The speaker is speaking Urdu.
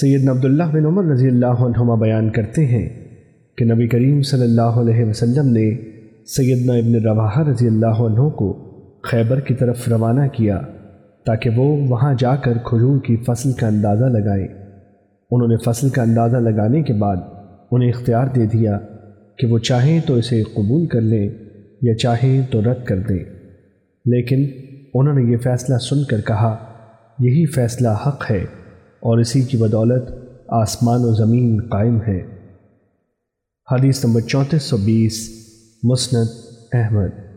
سیدنا عبداللہ بن عمر رضی اللہ عنہما بیان کرتے ہیں کہ نبی کریم صلی اللہ علیہ وسلم نے سیدنا ابن رواحہ رضی اللہ عنہ کو خیبر کی طرف روانہ کیا تاکہ وہ وہاں جا کر کھجور کی فصل کا اندازہ لگائیں۔ انہوں نے فصل کا اندازہ لگانے کے بعد انہیں اختیار دے دیا کہ وہ چاہیں تو اسے قبول کر لیں یا چاہیں تو رد کر دیں۔ لیکن انہوں نے یہ فیصلہ سن کر کہا، یہی فیصلہ حق ہے۔ اور اسی کی بدولت آسمان و زمین قائم ہے۔ حدیث نمبر چونتیس سو بیس، مسند احمد۔